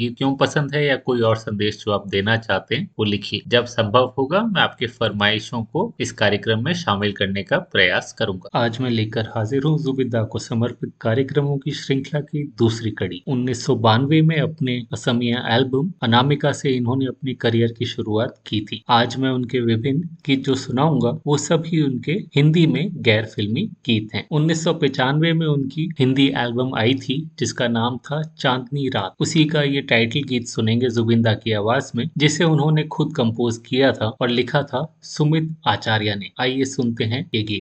गीत क्यों पसंद है या कोई और संदेश जो आप देना चाहते हैं, वो लिखिए। जब संभव होगा, मैं आपके फरमाइशों को इस कार्यक्रम में शामिल करने का प्रयास करूँगा। आज मैं लेकर हाजिर हूँ जुबिदा को समर्पित कार्यक्रमों की श्रृंखला की दूसरी कड़ी। उन्नीस में अपने असमिया एल्बम अनामिका से इन्होंने अपनी करियर की शुरुआत की थी। आज मैं उनके विभिन्न गीत जो सुनाऊँगा, वो सभी उनके हिंदी में गैर फिल्मी गीत हैं। उन्नीस में उनकी हिंदी एल्बम आई थी, जिसका नाम था चांदनी रात। उसी का ये टाइटल गीत सुनेंगे जुबिंदा की आवाज़ में, जिसे उन्होंने खुद कंपोज किया था और लिखा था सुमित आचार्य ने। आइए सुनते हैं ये गीत।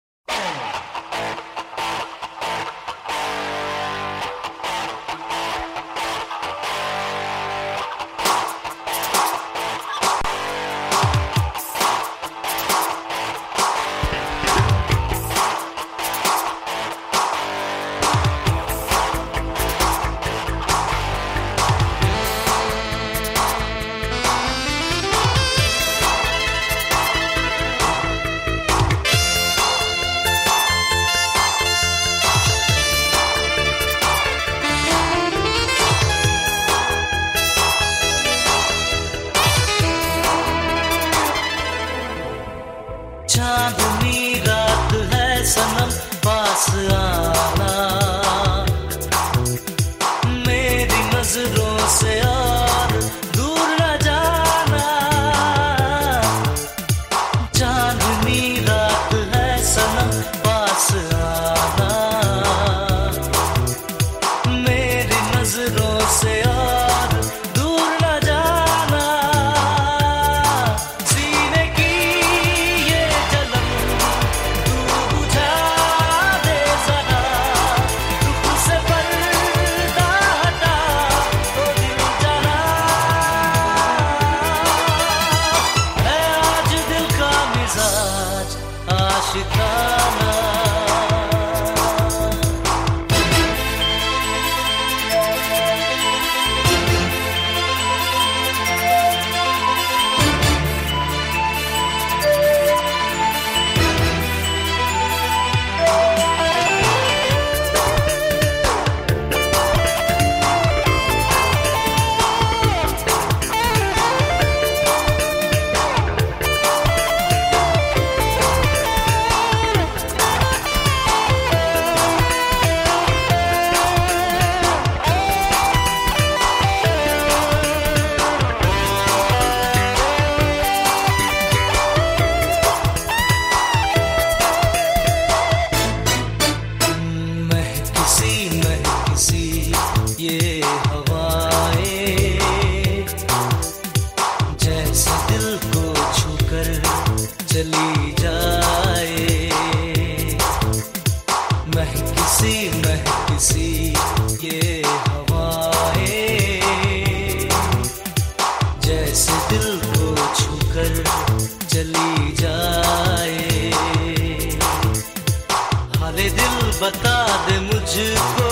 दे मुझको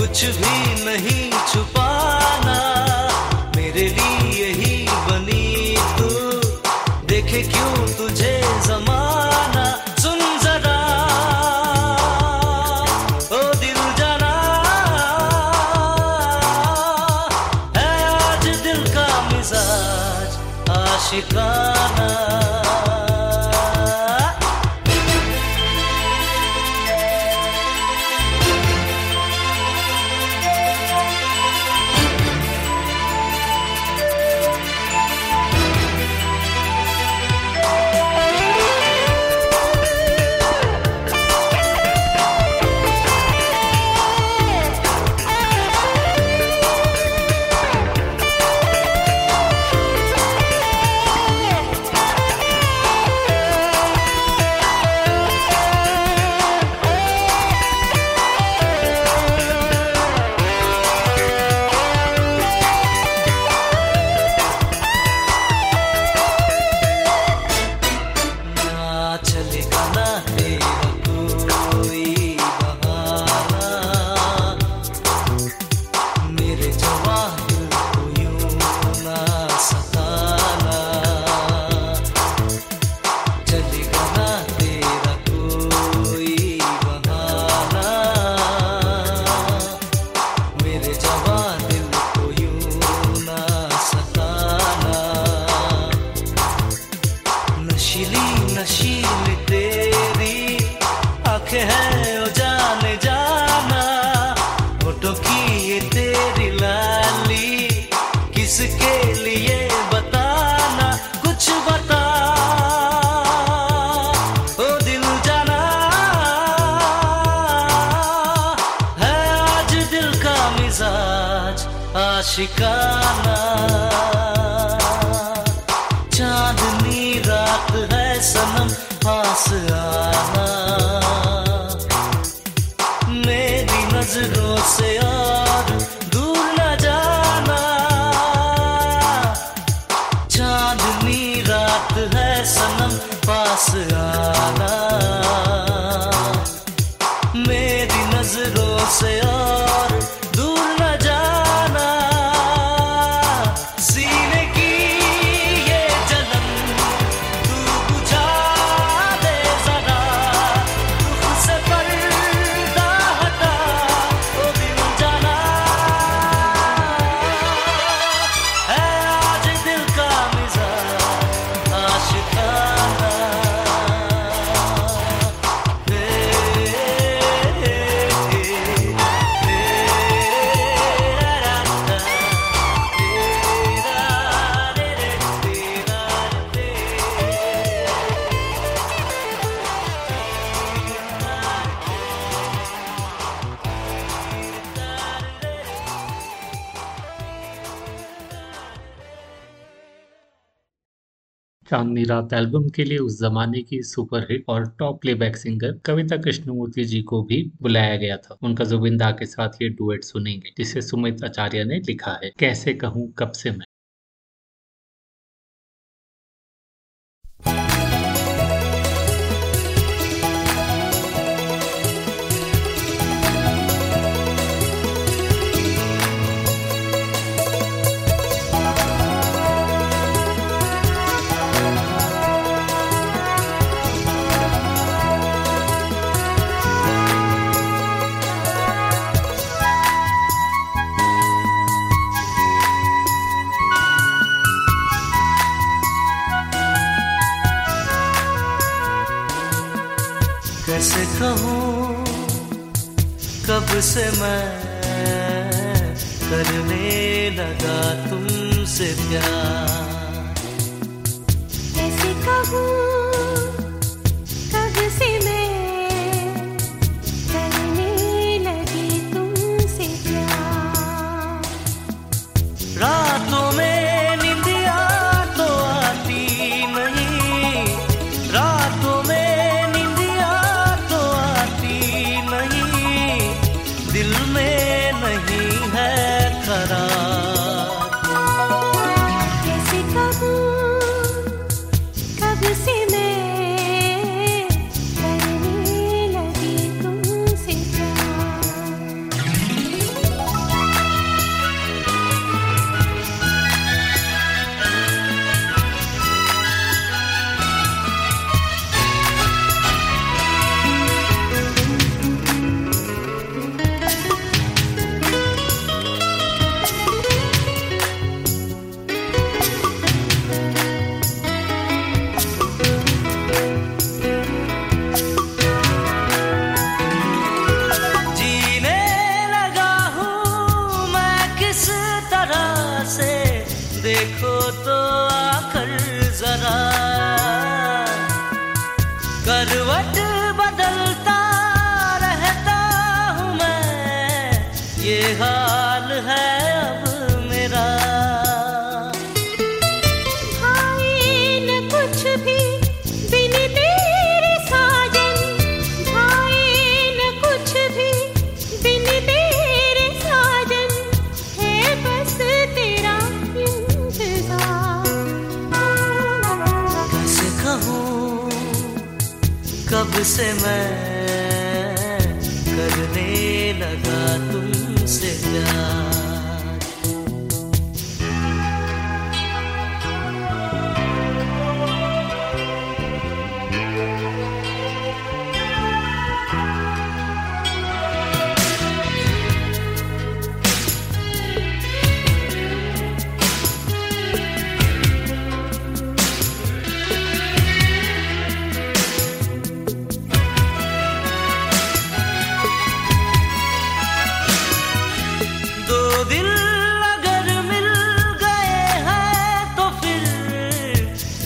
कुछ भी नहीं yazı dosyaya गुजरात एल्बम के लिए उस जमाने की सुपरहिट और top playback singer Kavita Krishnamurthy ji को भी बुलाया गया था। उनका जुबिंदा के साथ ये डुएट सुनेंगे, जिसे सुमित आचार्य ने लिखा है। कैसे कहूँ, कब से मैं? कहूँ कब से मैं करने लगा तुमसे प्यार? कैसे कहूँ?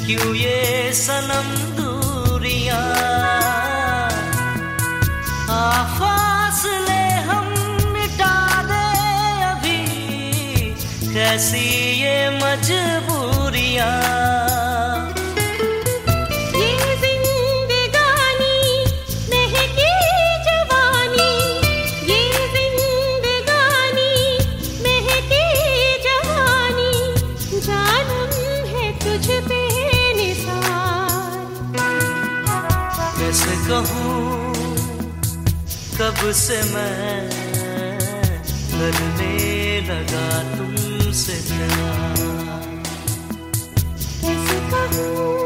क्यों ये सनम दूरिया? फासले हम मिटा दे अभी। कैसी ये मजबूर कब से मैं करने लगा तुमसे प्यार कैसे कहूँ?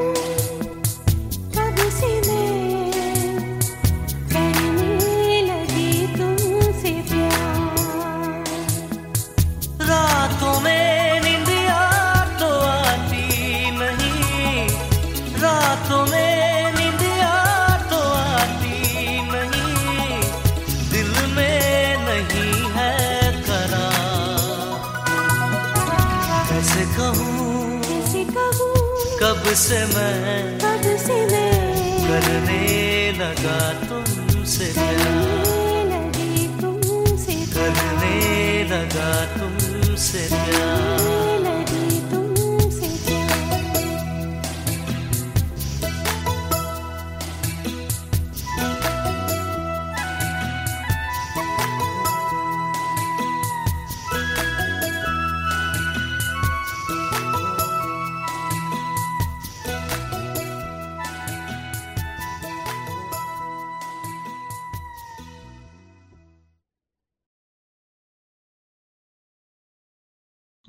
लगा तुमसे प्यार। करने लगी तुमसे प्यार।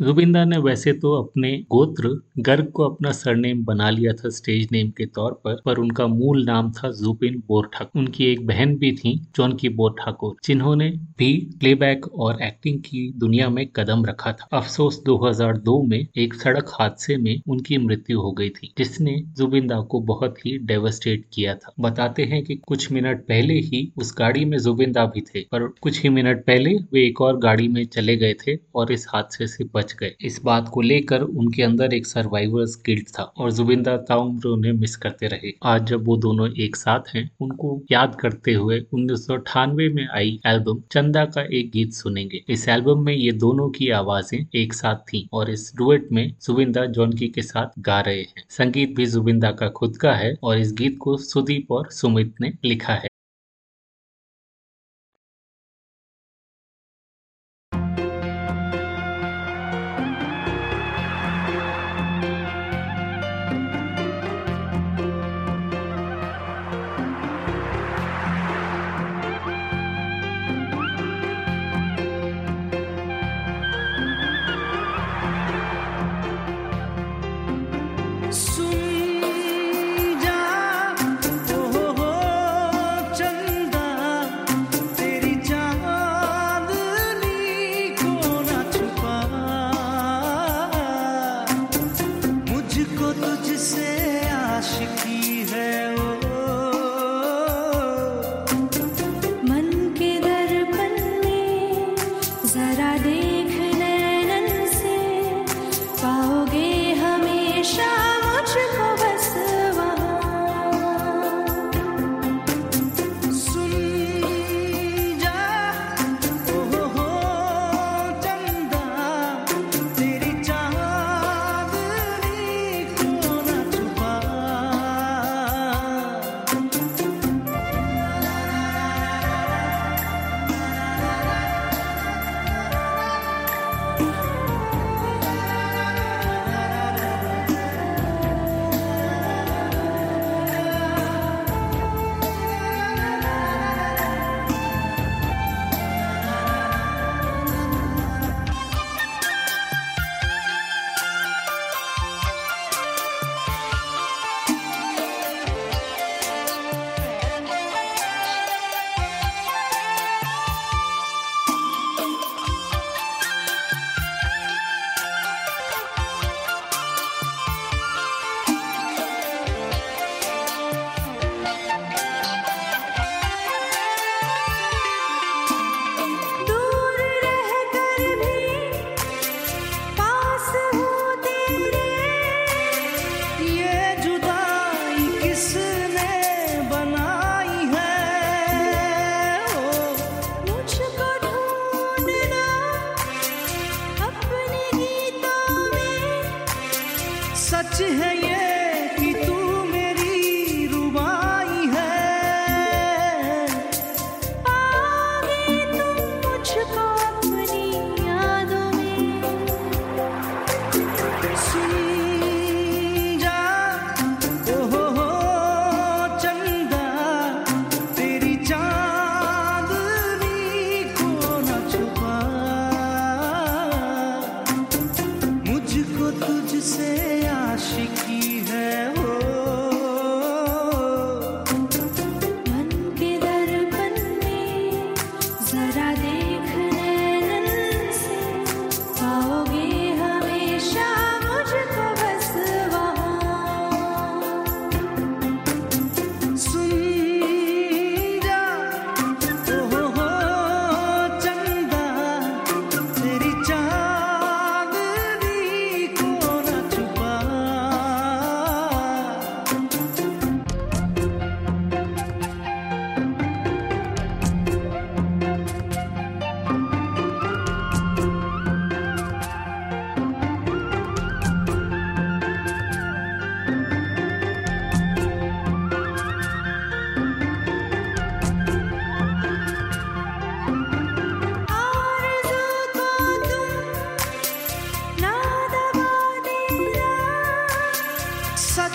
जुबिंदा ने वैसे तो अपने गोत्र गर्ग को अपना सरनेम बना लिया था स्टेज नेम के तौर पर पर उनका मूल नाम था जुबिन बोर ठाकुर उनकी एक बहन भी थी जॉनकी बोर ठाकुर जिन्होंने भी प्लेबैक और एक्टिंग की दुनिया में कदम रखा था। अफसोस 2002 में एक सड़क हादसे में उनकी मृत्यु हो गई थी, जिसने जुबिंदा को बहुत ही डेवस्टेट किया था। बताते हैं कि कुछ मिनट पहले ही उस गाड़ी में जुबिंदा भी थे, पर कुछ ही मिनट पहले वे एक और गाड़ी में चले गए थे और इस हादसे से बच गए। इस बात को लेकर उनके अंदर एक सर्वाइवर्स गिल्ट था और जुबिंदा ताउम्र उन्हें मिस करते रहे। आज जब वो दोनों एक साथ हैं, उनको याद करते हुए उन्नीस सौ अठानवे में आई एल्बम चंदा का एक गीत सुनेंगे। इस एल्बम में ये दोनों की आवाज़ें एक साथ थीं और इस डुएट में जुबिंदा जॉनकी के साथ गा रहे हैं। संगीत भी जुबिंदा का खुद का है और इस गीत को सुदीप और सुमित ने लिखा हो।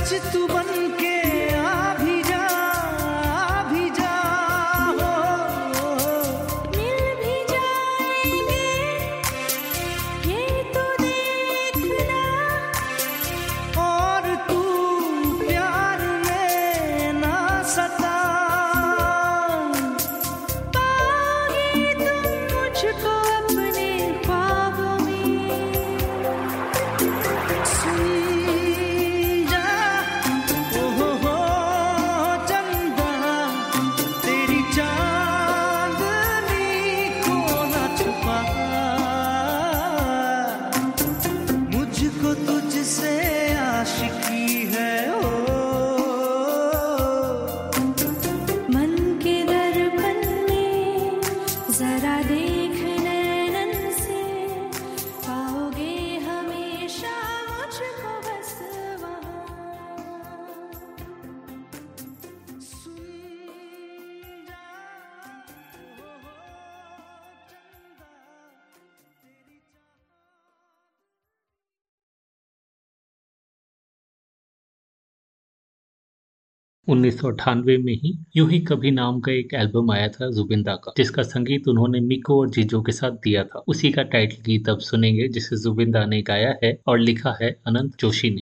कुछ तू बन उन्नीस सौ अठानवे में ही यूँ ही कभी नाम का एक एल्बम आया था जुबिंदा का, जिसका संगीत उन्होंने मिको और जीजो के साथ दिया था। उसी का टाइटल गीत अब सुनेंगे, जिसे जुबिंदा ने गाया है और लिखा है अनंत जोशी ने।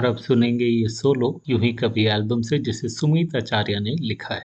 और अब सुनेंगे ये सोलो यूही कभी एल्बम से, जिसे सुमित आचार्य ने लिखा है।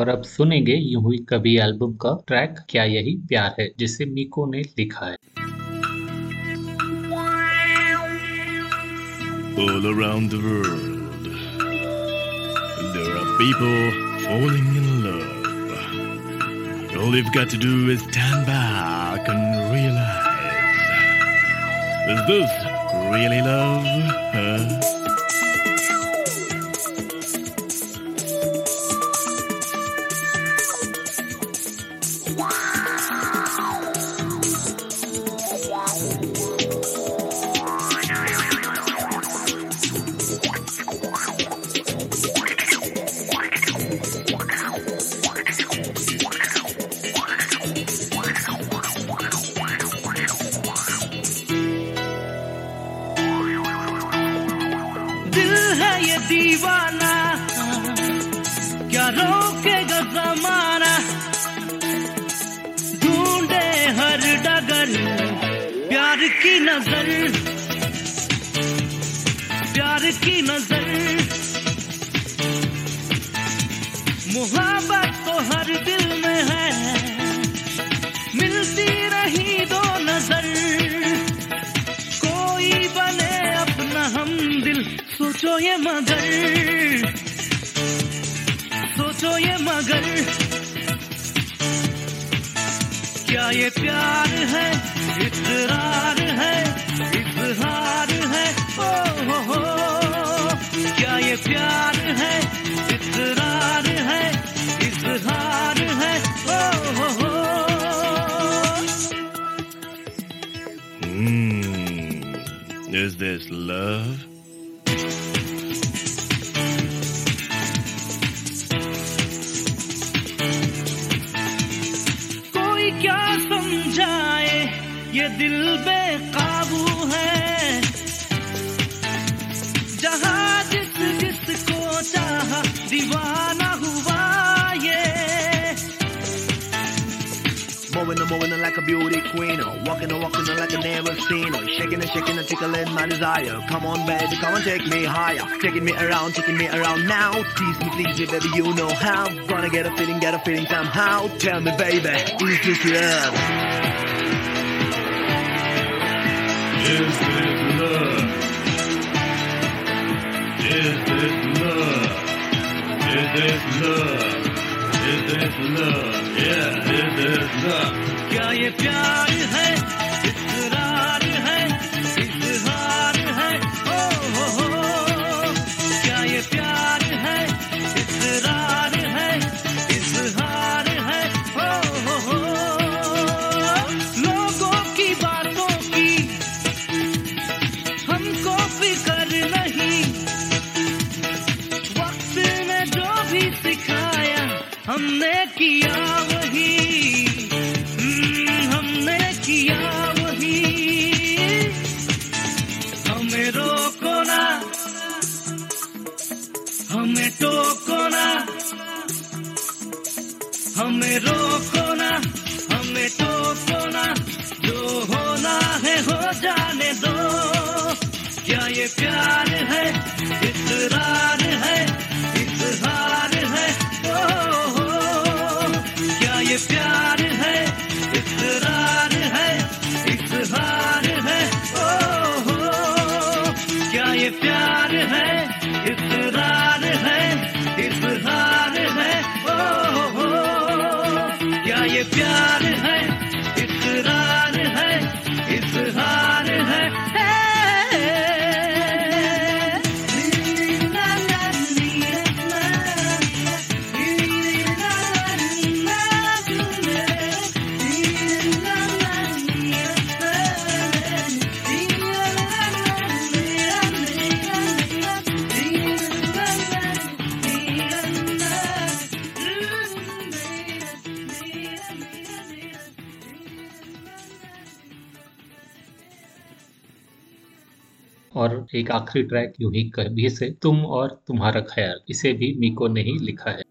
और अब सुनेंगे यू हुई कभी एल्बम का ट्रैक क्या यही प्यार है जिसे मीको ने लिखा है All around the world, there are people falling in love. All you've got to do is stand back and realize, is this really love? Tell me, baby, is this love? Is this love? Is this love? Is this love? Is this love? Yeah, is this love? क्या ये प्यार है इस राह एक आखिरी track you ही कह भी से तुम और तुम्हारा ख्याल, इसे भी मीको ने ही लिखा है।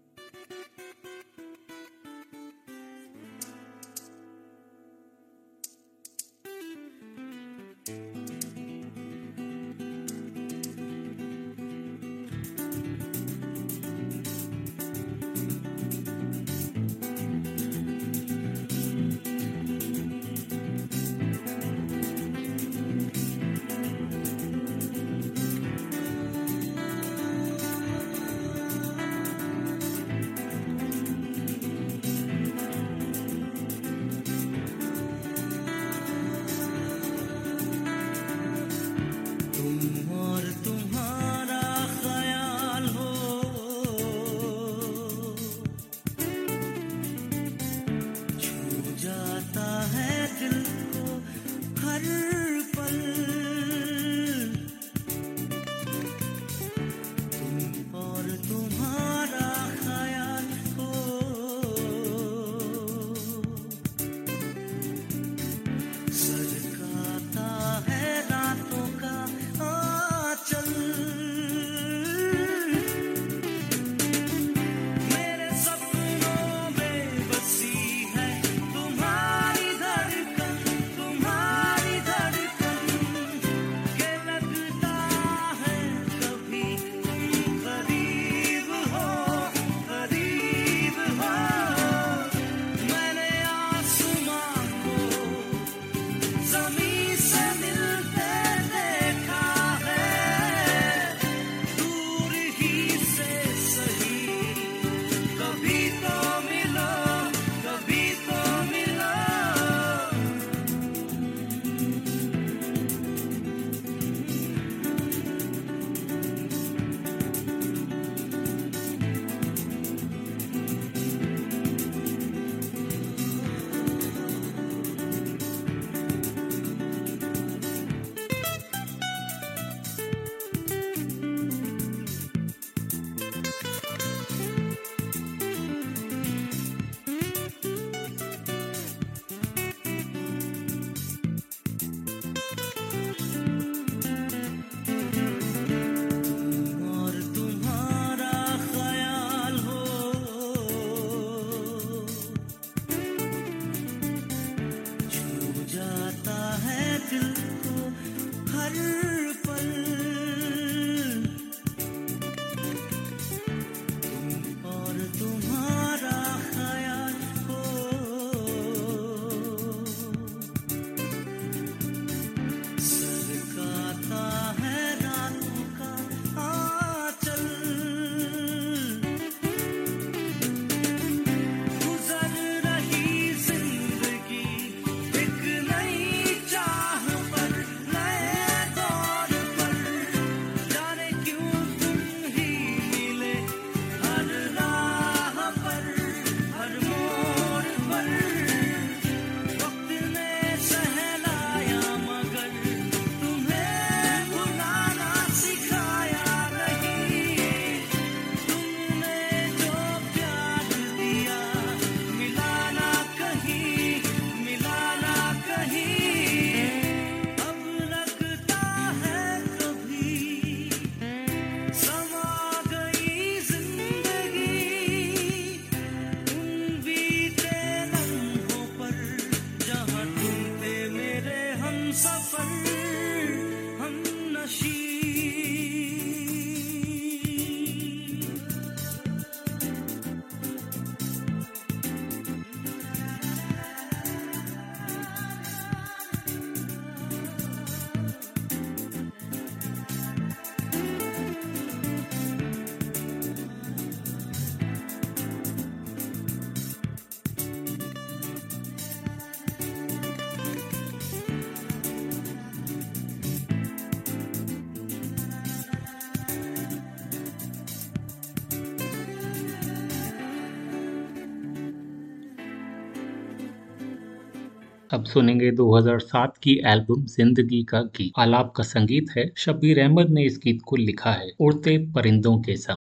अब सुनेंगे 2007 की एल्बम ज़िंदगी का गीत। आलाप का संगीत है, शबीर अहमद ने इस गीत को लिखा है, उड़ते परिंदों के साथ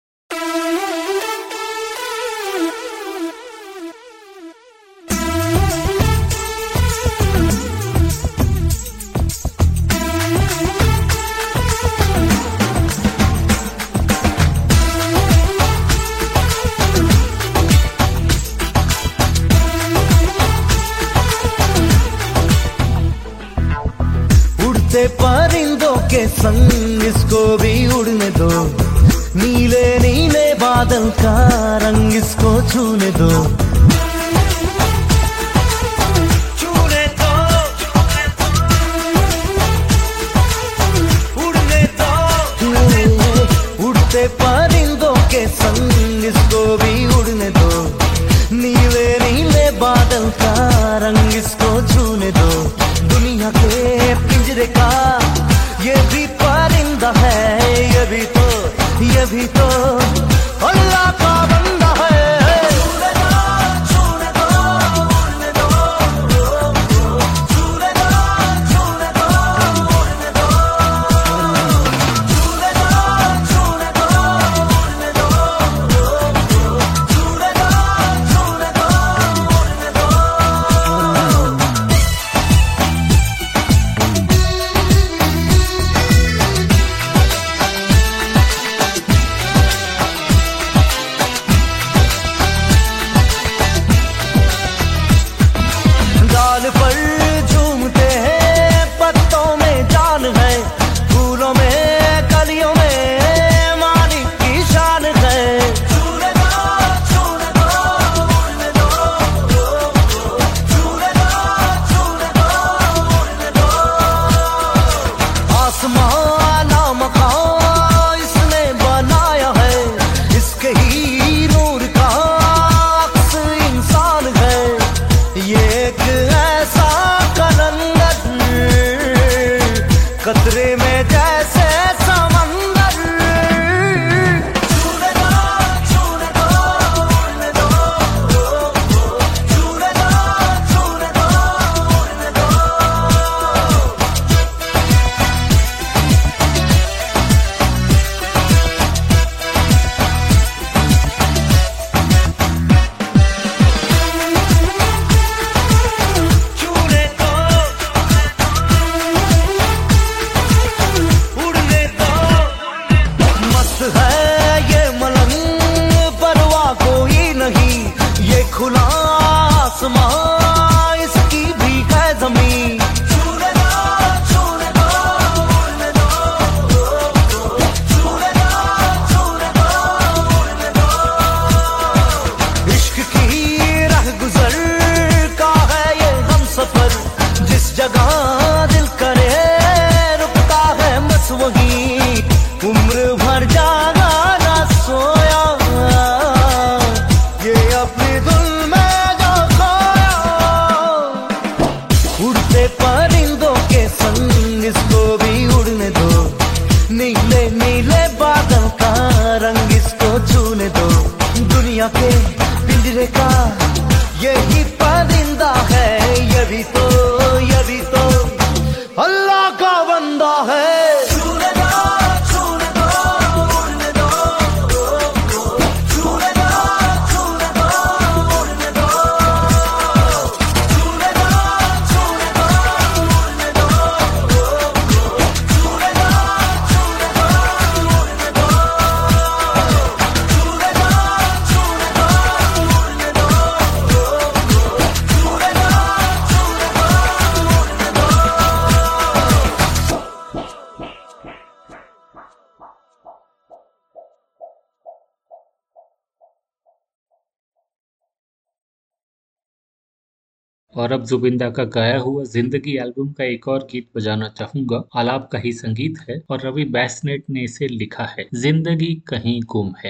जुबिंदा का गाया हुआ ज़िंदगी एल्बम का एक और गीत बजाना चाहूँगा। आलाप का ही संगीत है और रवि बैसनेट ने इसे लिखा है। ज़िंदगी कहीं गुम है।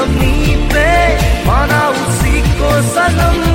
कमी पे माना उसी को सनम।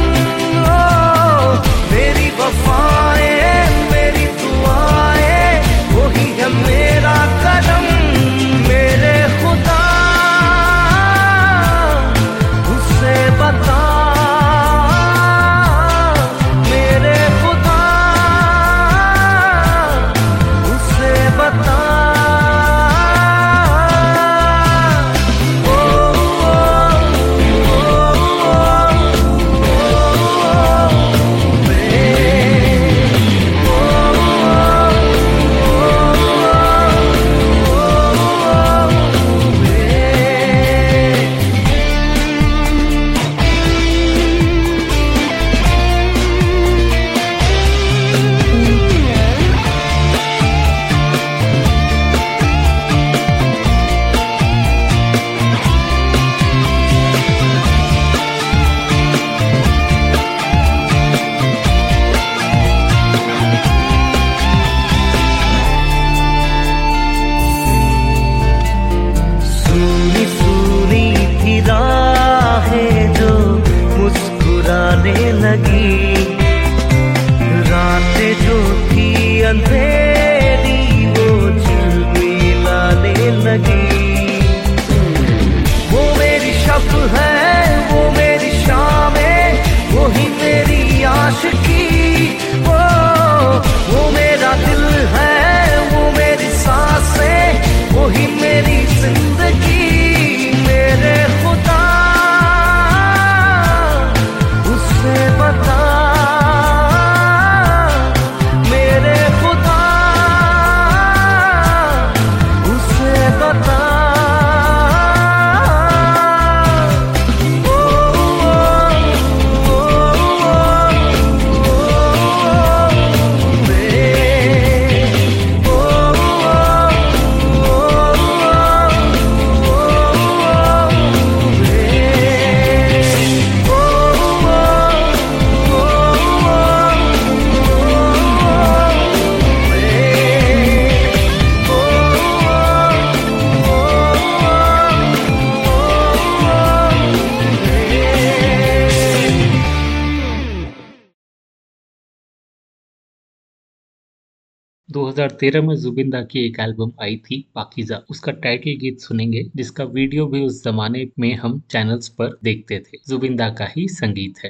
2013 में जुबिंदा की एक एल्बम आई थी, पाकिजा। उसका टाइटल गीत सुनेंगे, जिसका वीडियो भी उस जमाने में हम चैनल्स पर देखते थे। जुबिंदा का ही संगीत है।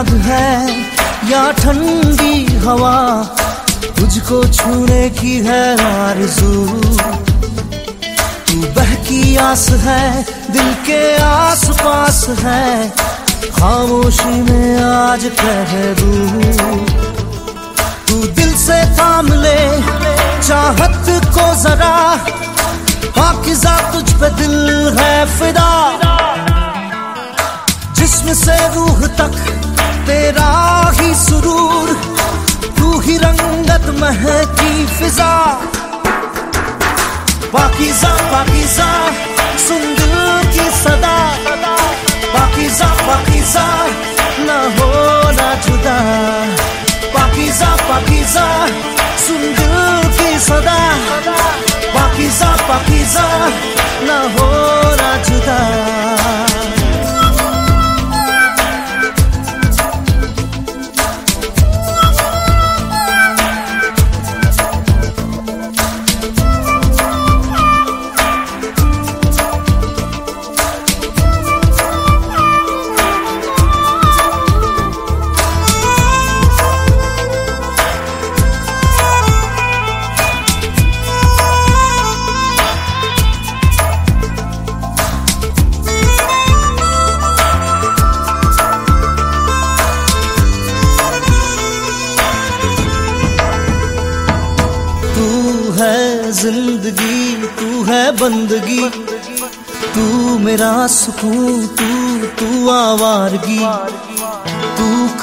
आग है? या ठंडी हवा तुझको छूने की है आरज़ू? तू बहकी आस है, दिल के आस पास है, खामोशी में आज कह दूँ तू दिल से थाम ले, चाहत को जरा, पाकिजा तुझ पे दिल है फिदा। जिस्म से रूह तक तेरा ही सुरूर, तू ही रंगत महकी फिजा। की सदा। पाकिजा पाकिजा, न हो ना जुदा। पाकिजा की सदा। पाकिजा पाकिजा, न हो ना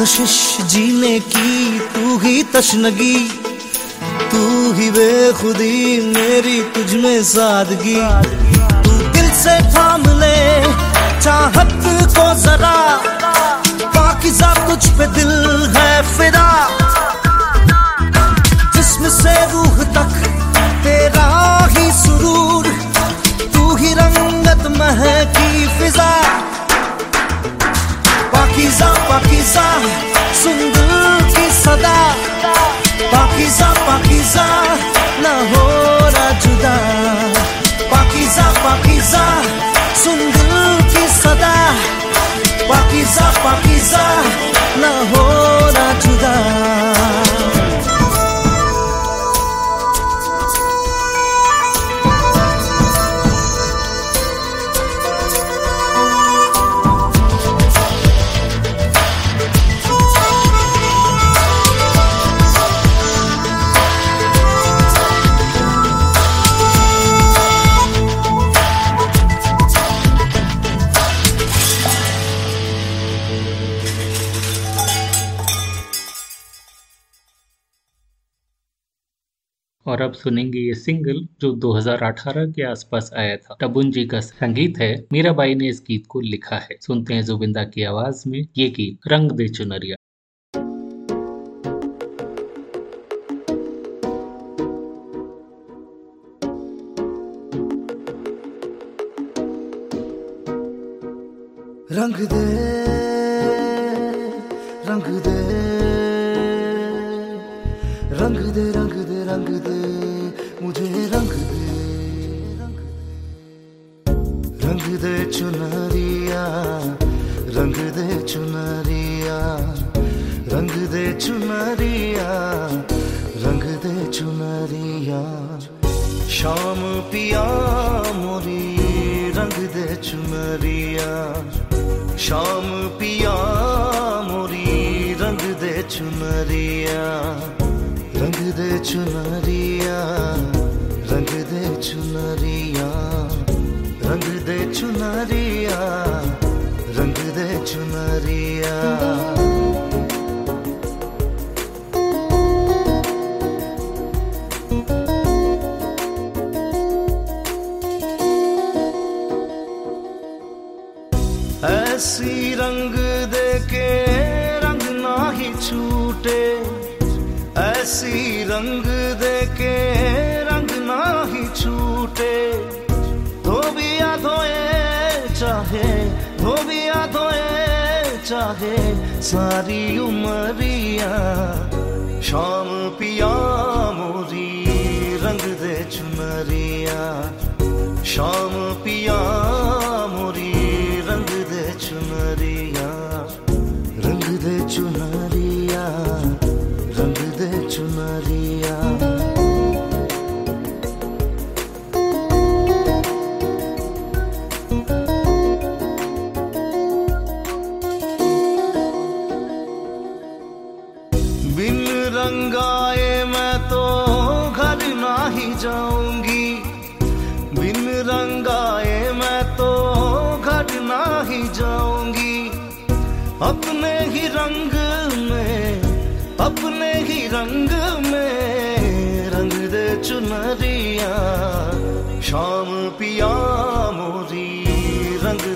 कशिश जीने की, तू ही तशनगी, तू ही बेखुदी मेरी तुझ में सादगी। तू दिल से थाम ले, चाहत को जरा पाकिजा तुझ पे दिल है फिदा। जिस्म से रूह तक तेरा ही सुरूर, तू ही रंगत महकी फिजा। पाकिजा पाकिजा सुन दिल की सदा पाकिजा पाकिजा न हो ना जुदा पाकिजा पाकिजा सुन दिल की सदा अब सुनेंगे ये सिंगल जो 2018 के आसपास आया था। टबुन जी का संगीत है, मीराबाई ने इस गीत को लिखा है। सुनते हैं जुबिंदा की आवाज़ में ये गीत, रंग दे चुनरिया। रंग दे रंग दे रंग दे रंग दे रंग दे, मुझे रंग दे रंग दे। चुनरिया, रंग दे चुनरिया, रंग दे चुनरिया, रंग दे चुनरिया। शाम पिया मोरी, रंग दे चुनरिया। शाम पिया मोरी, रंग दे चुनरिया। दे चुनरिया रंग दे चुनरिया रंग दे चुनरिया रंग दे चुनरिया। चाहे सारी उमरिया। शाम पिया मोरी रंग दे चुनरिया शाम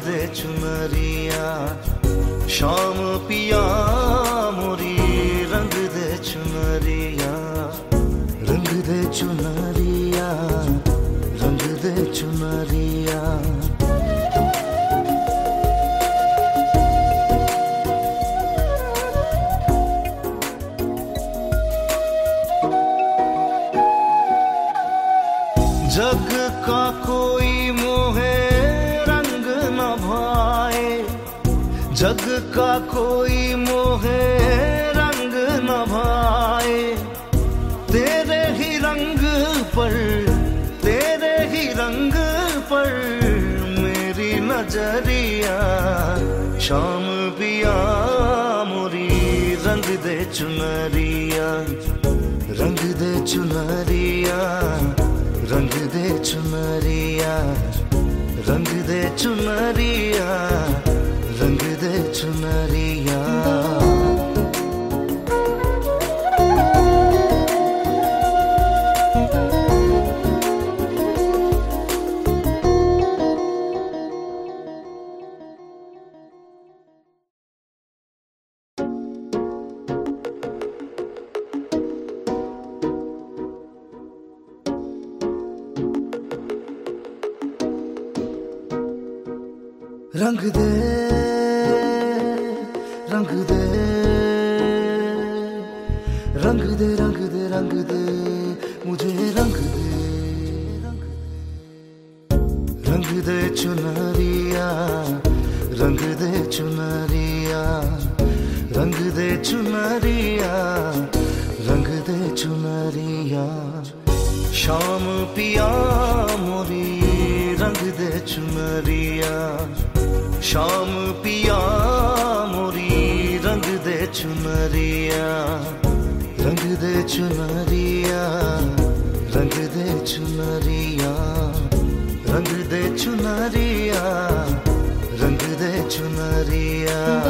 ਦੇ ਚੁਨਰੀਆਂ ਸ਼ਾਮ ਪਿਆ ਮੋਰੀ ਰੰਗ ਦੇ ਚੁਨਰੀਆਂ ਰੰਗ ਦੇ ਚੁਨਰੀਆਂ चुनरिया रंग दे चुनरिया रंग दे चुनरिया रंग दे चुनरिया। Maria.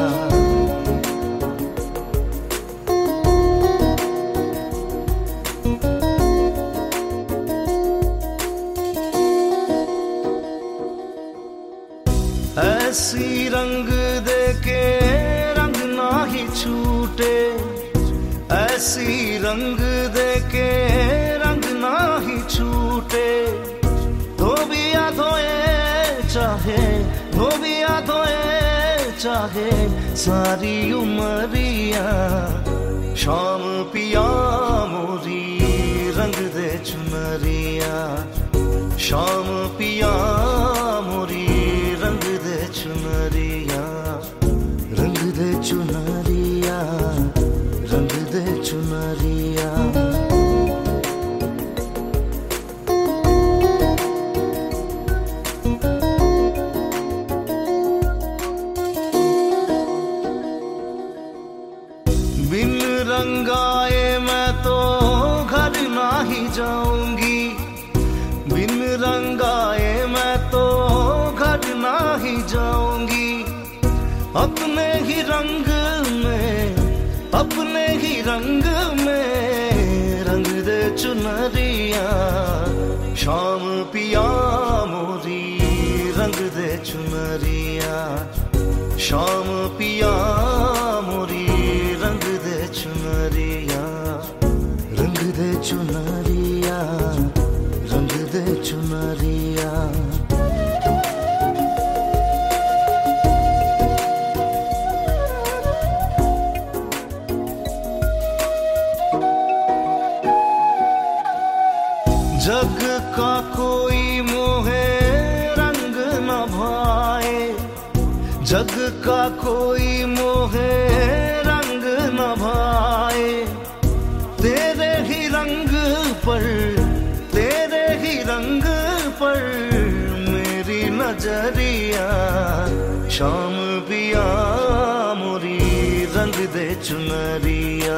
चुनरिया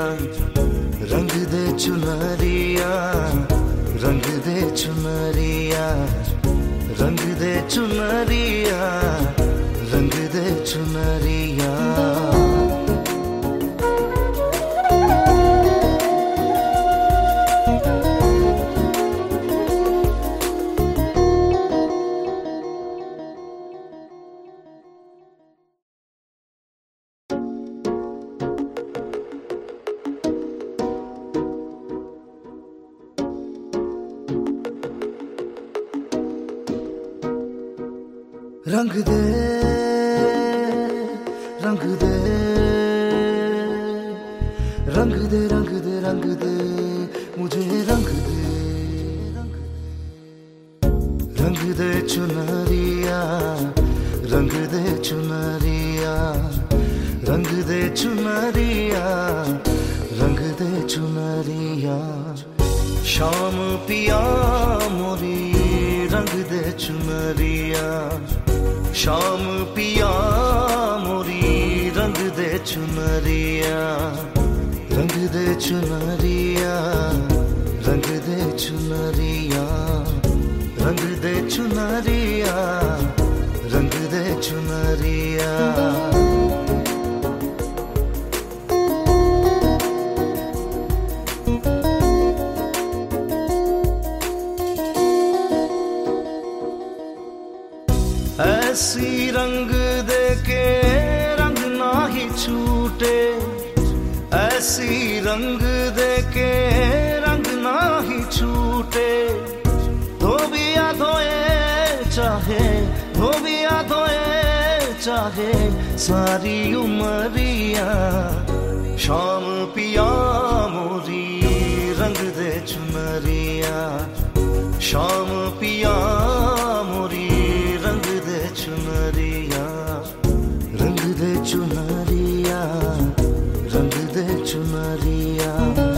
रंग दे चुनरिया रंग दे चुनरिया रंग दे चुनरिया। to Maria.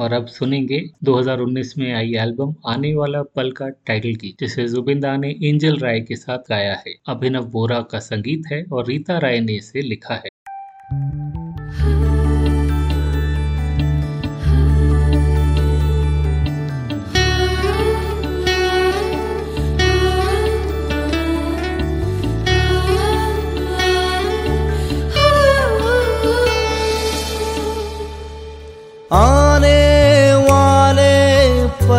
और अब सुनेंगे 2019 में आई एल्बम आने वाला पल का टाइटल की, जिसे जुबिंदा ने एंजल राय के साथ गाया है। अभिनव बोरा का संगीत है और रीता राय ने इसे लिखा है।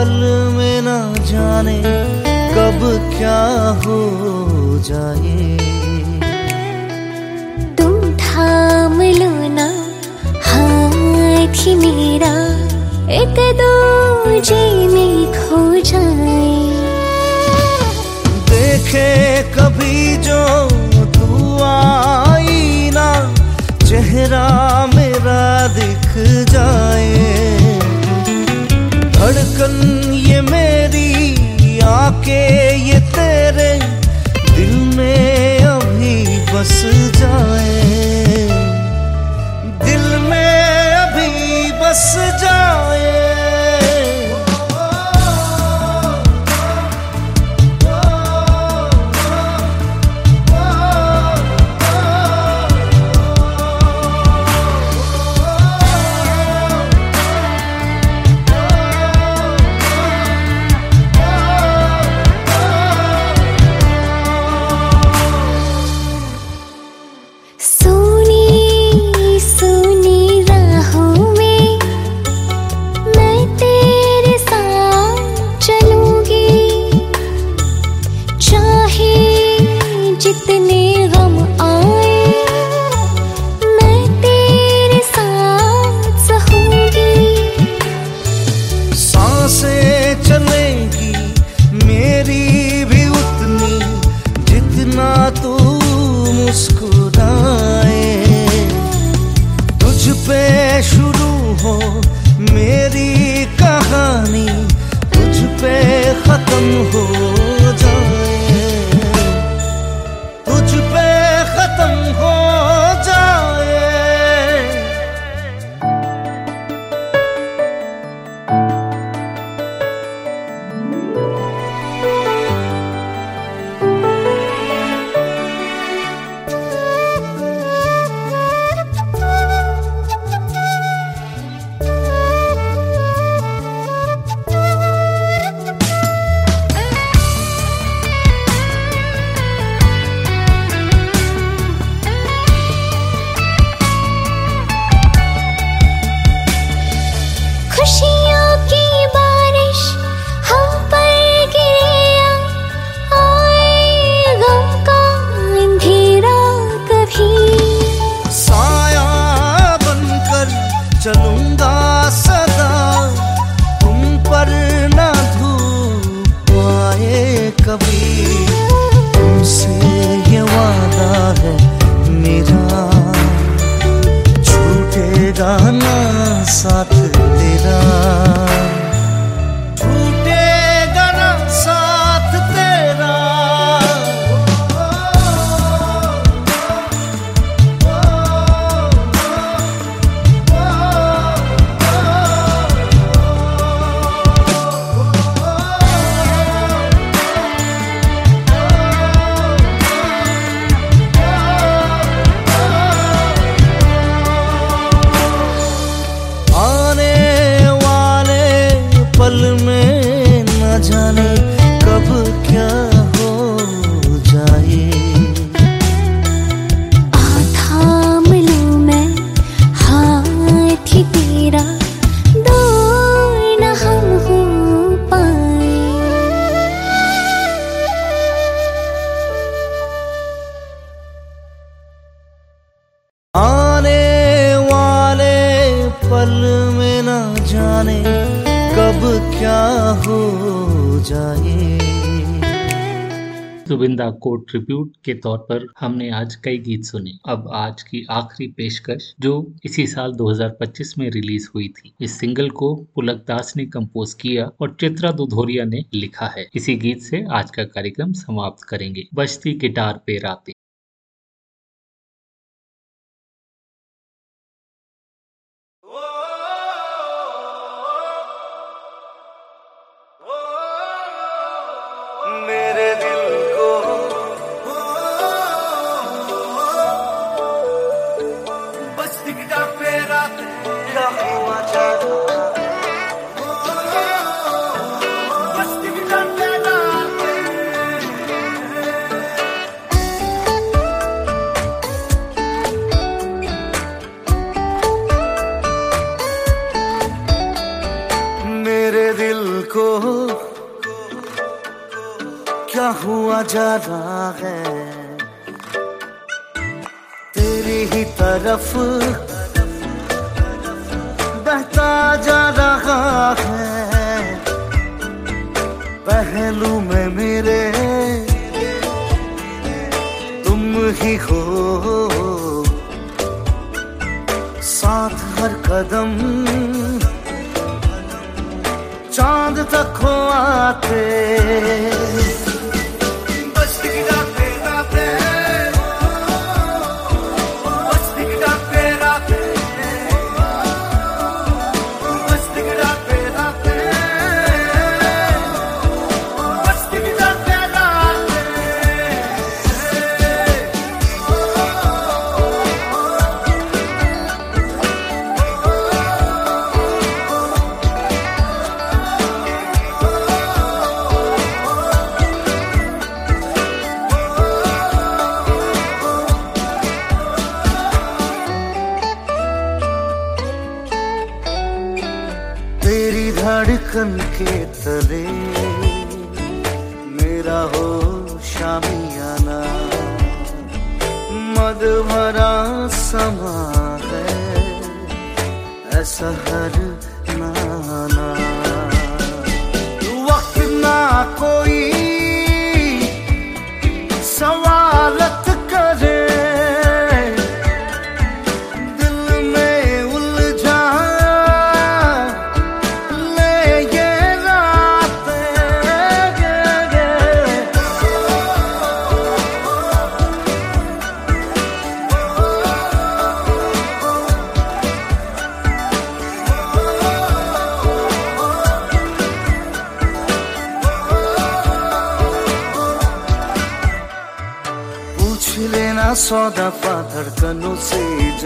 प्यार में ना जाने कब क्या हो जाए। तुम थाम लो ना हाथ मेरा एक दो जी में खो जाए। देखे ये तेरे दिल में अभी बस जाए के तौर पर हमने आज कई गीत सुने। अब आज की आखिरी पेशकश, जो इसी साल 2025 में रिलीज़ हुई थी। इस सिंगल को पुलक दास ने कंपोज किया और चित्रा दुधोरिया ने लिखा है। इसी गीत से आज का कार्यक्रम समाप्त करेंगे। बजती गिटार पे रातें।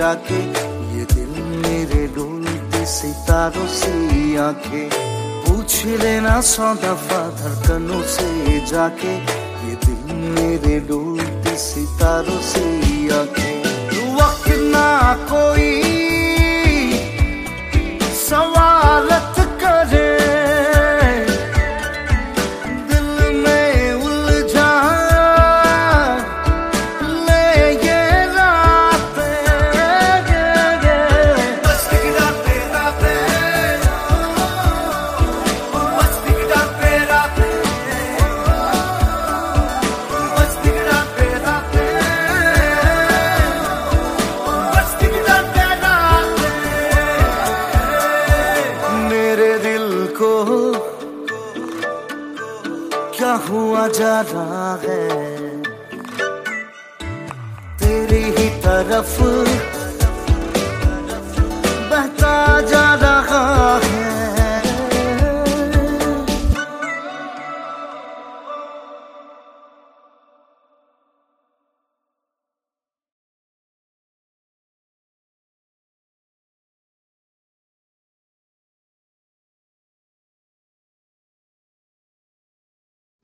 जाके, ये दिल मेरे डोलते सितारों से आँखें। पूछ लेना सौ दफ़ा धड़कनों से जाके, ये दिल मेरे डोलते सितारों से आँखें। वक्त ना कोई